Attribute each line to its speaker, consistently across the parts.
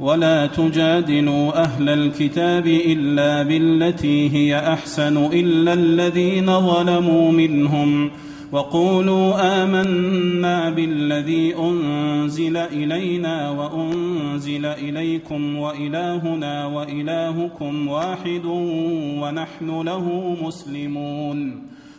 Speaker 1: ولا تجادلوا اهل الكتاب الا بالتي هي احسن الا الذين ظلموا منهم وقولوا امنا بالذي انزل الينا وانزل اليكم والهنا والهكم واحد ونحن له مسلمون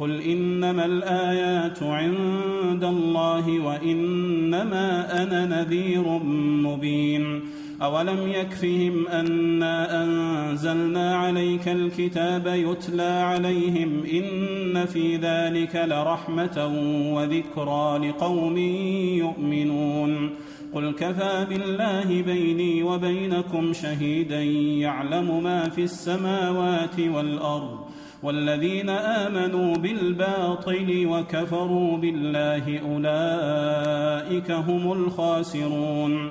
Speaker 1: قل انما الايات عند الله وانما انا نذير مبين اولم يكفهم انا انزلنا عليك الكتاب يتلى عليهم ان في ذلك لرحمه وذكرى لقوم يؤمنون قل كفى بالله بيني وبينكم شهيدا يعلم ما في السماوات والارض والذين آمنوا بالباطل وكفروا بالله أولئك هم الخاسرون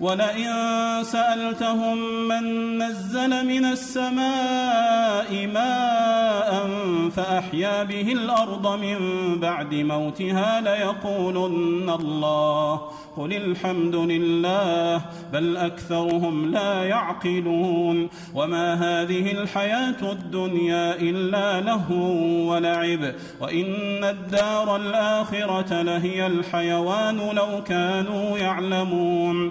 Speaker 1: ولئن سألتهم من نزل من السماء ماء فأحيا به الأرض من بعد موتها ليقولن الله قل الحمد لله بل أكثرهم لا يعقلون وما هذه الحياة الدنيا إلا لهو ولعب وإن الدار الآخرة لهي الحيوان لو كانوا يعلمون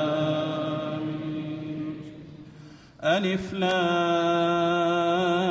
Speaker 1: ألف لام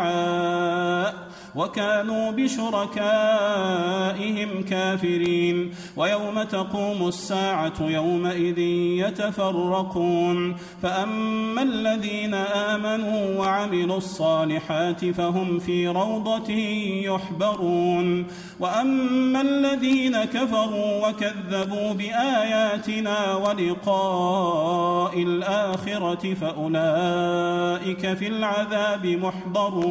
Speaker 1: وكانوا بشركائهم كافرين ويوم تقوم الساعة يومئذ يتفرقون فأما الذين آمنوا وعملوا الصالحات فهم في روضة يحبرون وأما الذين كفروا وكذبوا بآياتنا ولقاء الآخرة فأولئك في العذاب محضرون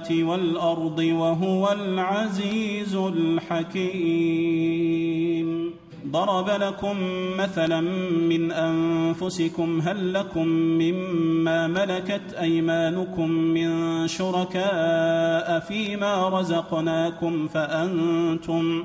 Speaker 1: السماوات والأرض وهو العزيز الحكيم ضرب لكم مثلا من أنفسكم هل لكم مما ملكت أيمانكم من شركاء فيما رزقناكم فأنتم فأنتم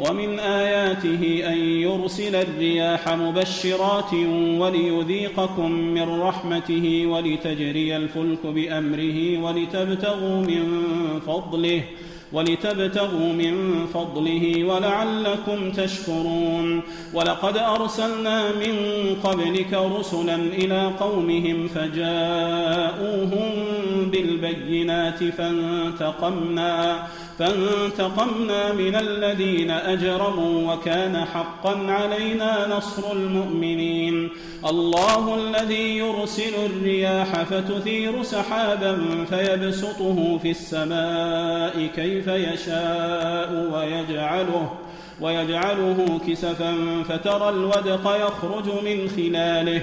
Speaker 1: ومن آياته أن يرسل الرياح مبشرات وليذيقكم من رحمته ولتجري الفلك بأمره ولتبتغوا من فضله ولتبتغوا من فضله ولعلكم تشكرون ولقد ارسلنا من قبلك رسلا الى قومهم فجاءوهم بالبينات فانتقمنا فانتقمنا من الذين أجرموا وكان حقا علينا نصر المؤمنين الله الذي يرسل الرياح فتثير سحابا فيبسطه في السماء كيف يشاء ويجعله ويجعله كسفا فترى الودق يخرج من خلاله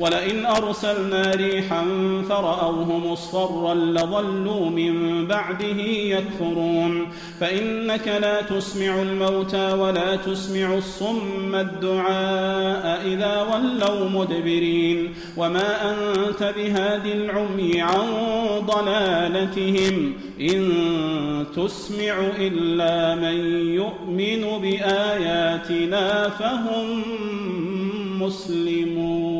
Speaker 1: ولئن أرسلنا ريحا فرأوه مصفرا لظلوا من بعده يكفرون فإنك لا تسمع الموتى ولا تسمع الصم الدعاء إذا ولوا مدبرين وما أنت بهاد العمي عن ضلالتهم إن تسمع إلا من يؤمن بآياتنا فهم مسلمون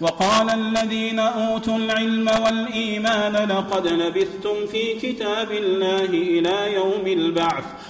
Speaker 1: وقال الذين أوتوا العلم والإيمان لقد لبثتم في كتاب الله إلى يوم البعث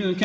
Speaker 1: تلك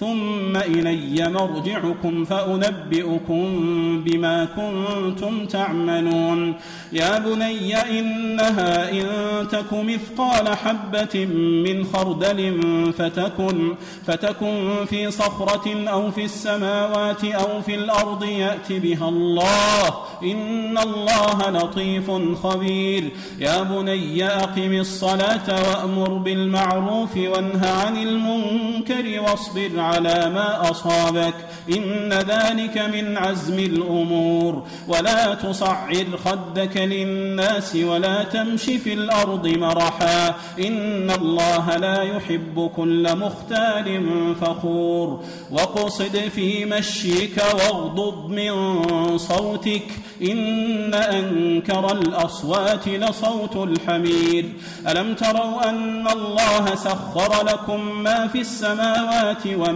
Speaker 1: ثم إلي مرجعكم فأنبئكم بما كنتم تعملون يا بني إنها إن تك مثقال حبة من خردل فتكن, فتكن في صخرة أو في السماوات أو في الأرض يأت بها الله إن الله لطيف خبير يا بني أقم الصلاة وأمر بالمعروف وانه عن المنكر واصبر على ما أصابك إن ذلك من عزم الأمور ولا تصعر خدك للناس ولا تمش في الأرض مرحا إن الله لا يحب كل مختال فخور وقصد في مشيك واغضض من صوتك إن أنكر الأصوات لصوت الحمير ألم تروا أن الله سخر لكم ما في السماوات وما